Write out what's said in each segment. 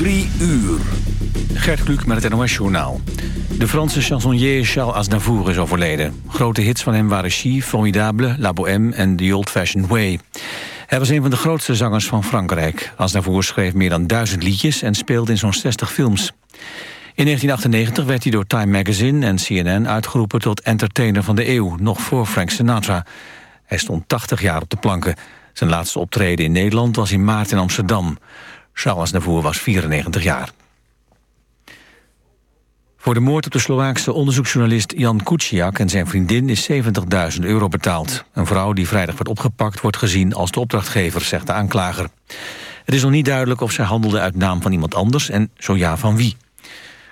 Drie uur. Gert Kluk met het NOS Journaal. De Franse chansonnier Charles Aznavour is overleden. Grote hits van hem waren Chi, Formidable, La Bohème en The Old Fashioned Way. Hij was een van de grootste zangers van Frankrijk. Aznavour schreef meer dan duizend liedjes en speelde in zo'n 60 films. In 1998 werd hij door Time Magazine en CNN uitgeroepen tot entertainer van de eeuw, nog voor Frank Sinatra. Hij stond 80 jaar op de planken. Zijn laatste optreden in Nederland was in maart in Amsterdam. Charles Aznavour was 94 jaar. Voor de moord op de Slovaakse onderzoeksjournalist Jan Kuciak en zijn vriendin is 70.000 euro betaald. Een vrouw die vrijdag werd opgepakt wordt gezien als de opdrachtgever, zegt de aanklager. Het is nog niet duidelijk of zij handelde uit naam van iemand anders en zo ja van wie.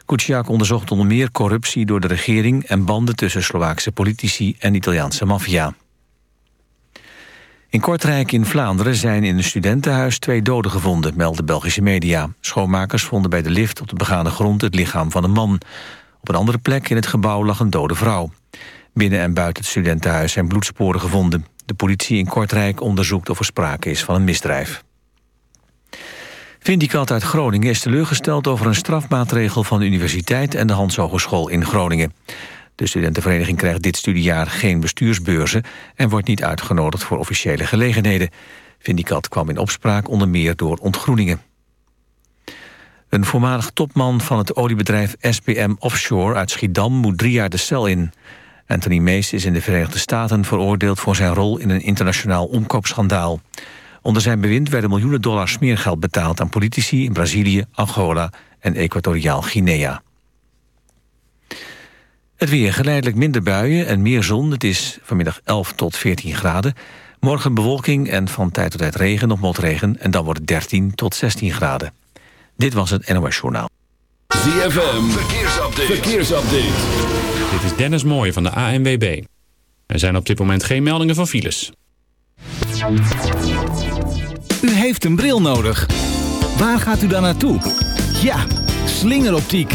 Kuciak onderzocht onder meer corruptie door de regering en banden tussen Slovaakse politici en Italiaanse maffia. In Kortrijk in Vlaanderen zijn in een studentenhuis twee doden gevonden, melden Belgische media. Schoonmakers vonden bij de lift op de begane grond het lichaam van een man. Op een andere plek in het gebouw lag een dode vrouw. Binnen en buiten het studentenhuis zijn bloedsporen gevonden. De politie in Kortrijk onderzoekt of er sprake is van een misdrijf. Vindicat uit Groningen is teleurgesteld over een strafmaatregel van de universiteit en de Hans Hogeschool in Groningen. De studentenvereniging krijgt dit studiejaar geen bestuursbeurzen... en wordt niet uitgenodigd voor officiële gelegenheden. Vindicat kwam in opspraak onder meer door ontgroeningen. Een voormalig topman van het oliebedrijf SPM Offshore uit Schiedam... moet drie jaar de cel in. Anthony Mees is in de Verenigde Staten veroordeeld... voor zijn rol in een internationaal omkoopschandaal. Onder zijn bewind werden miljoenen dollars smeergeld betaald... aan politici in Brazilië, Angola en Equatoriaal Guinea. Het weer geleidelijk minder buien en meer zon. Het is vanmiddag 11 tot 14 graden. Morgen bewolking en van tijd tot tijd regen of motregen... en dan wordt het 13 tot 16 graden. Dit was het NOS Journaal. ZFM, verkeersupdate. verkeersupdate. Dit is Dennis Mooij van de ANWB. Er zijn op dit moment geen meldingen van files. U heeft een bril nodig. Waar gaat u dan naartoe? Ja, slingeroptiek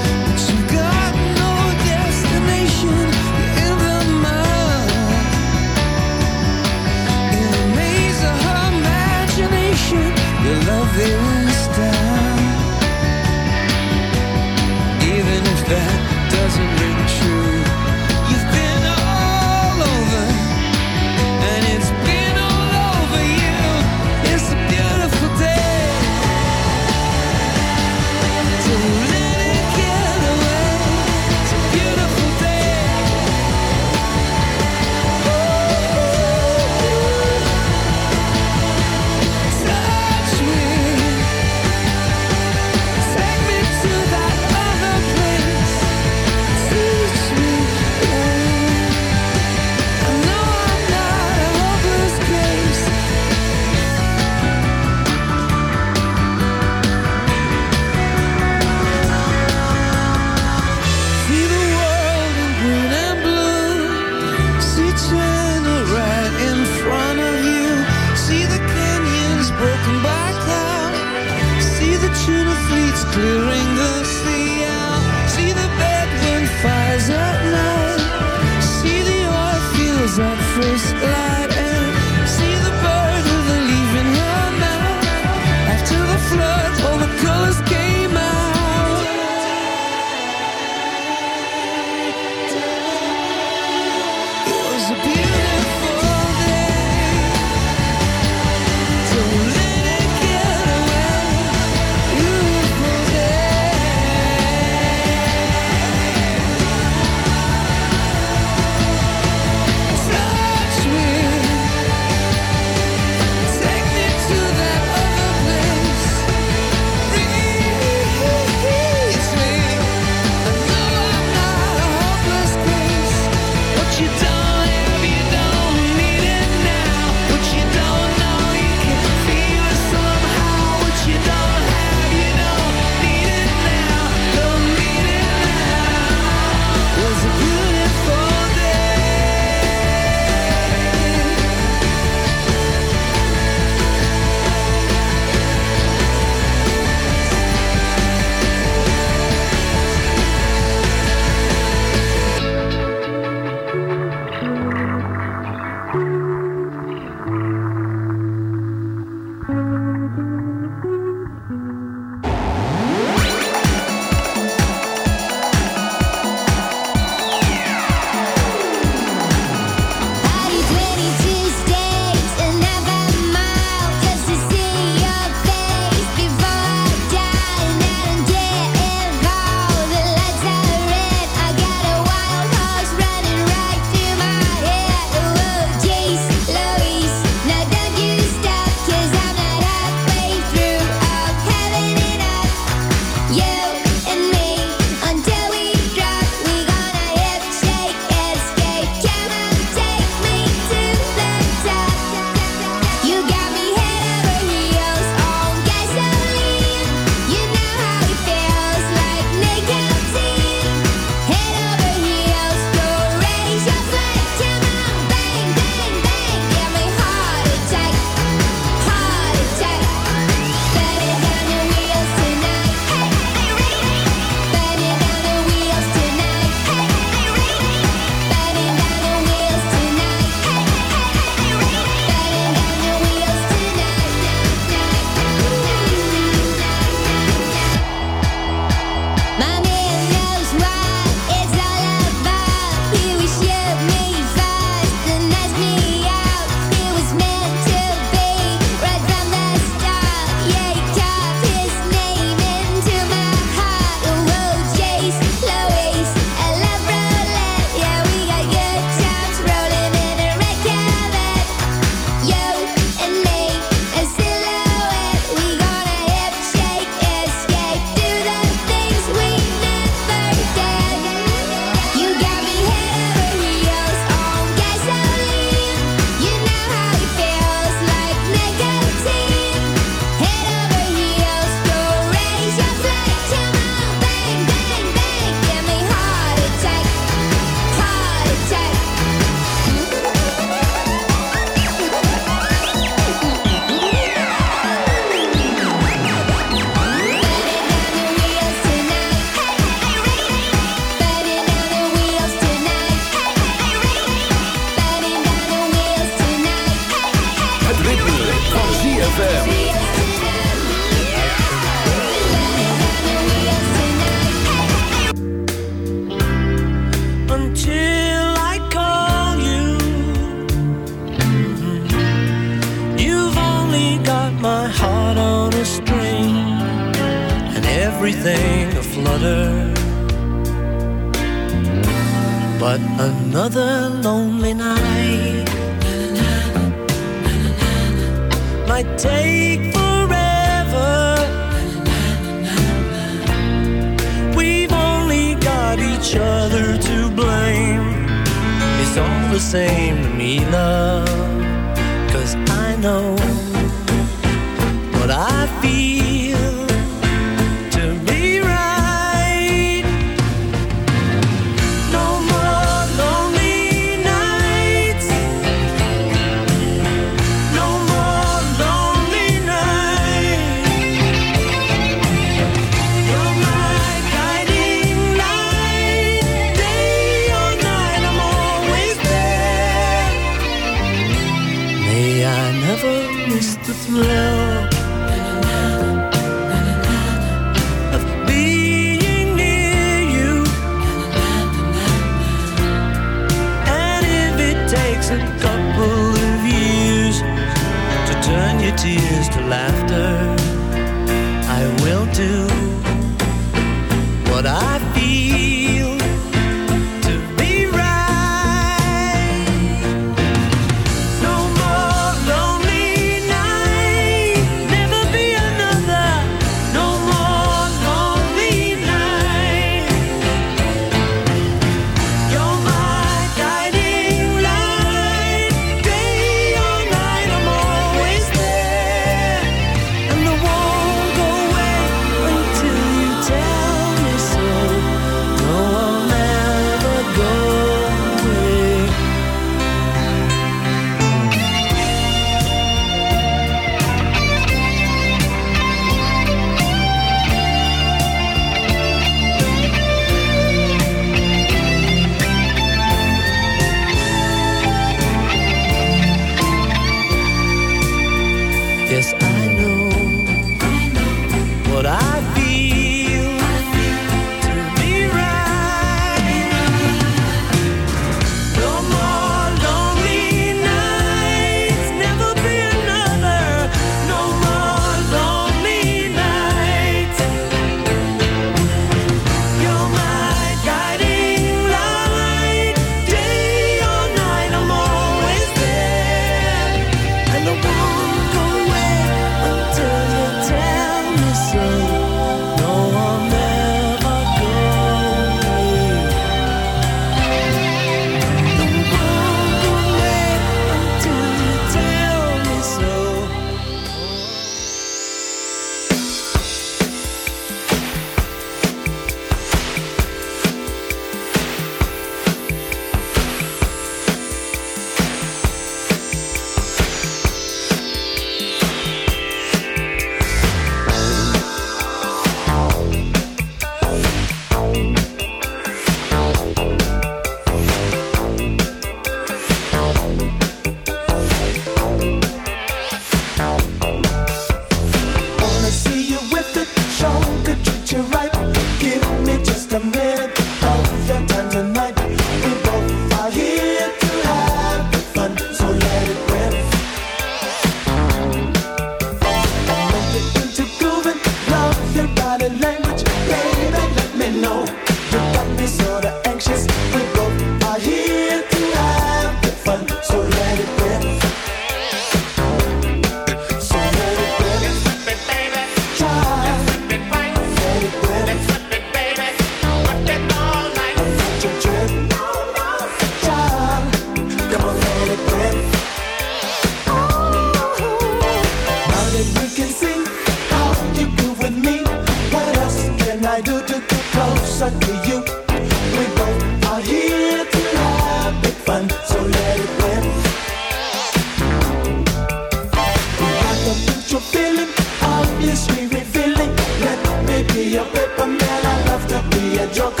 obviously revealing. Let me be your paper man. I love to be a joker.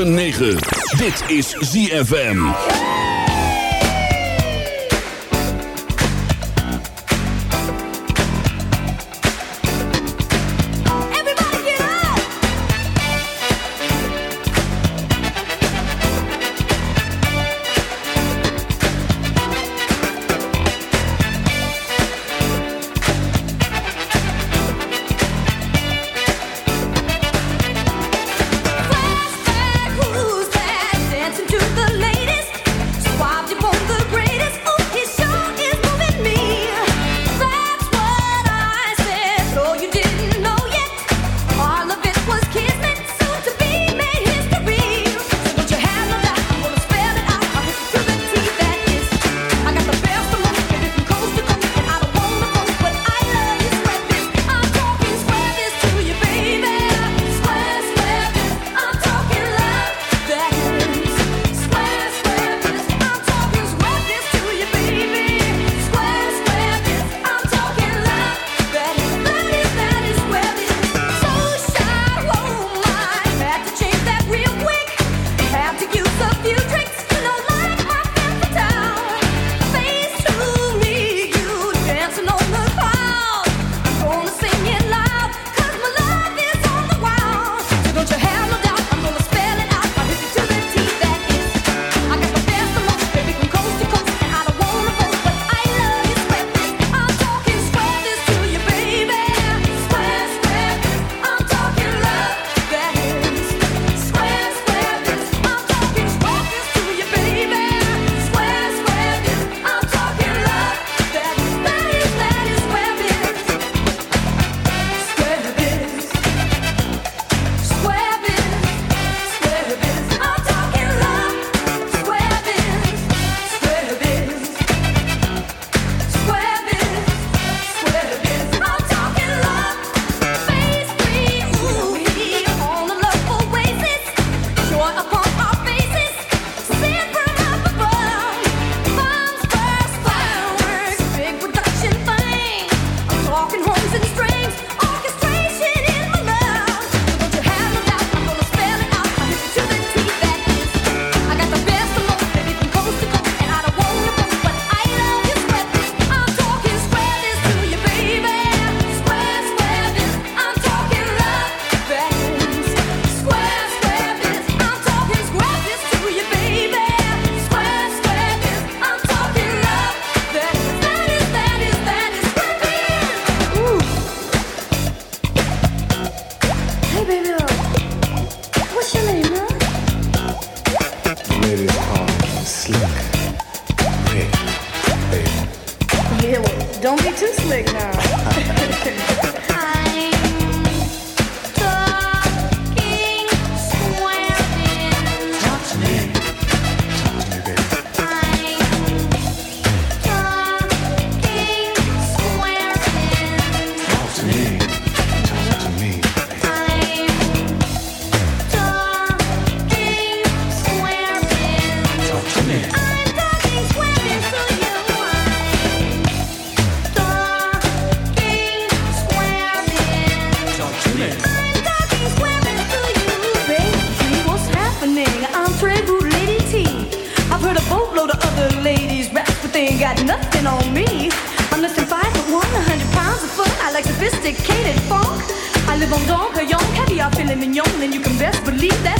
106.9. Dit is ZFM. Best believe that's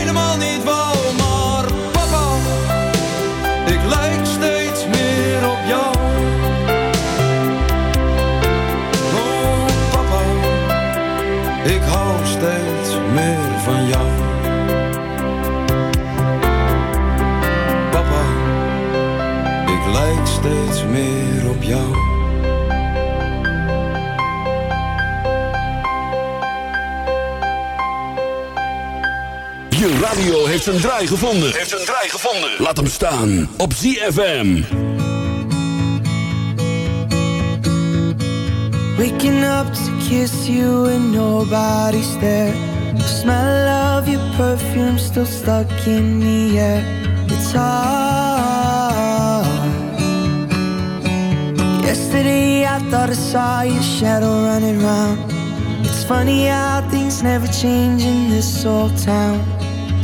radio heeft een draai gevonden. Heeft een draai gevonden. Laat hem staan op ZFM. Waking up to kiss you and nobody's there. The smell of your perfume still stuck in the air. It's hard. Yesterday I thought I saw your shadow running round. It's funny how things never change in this old town.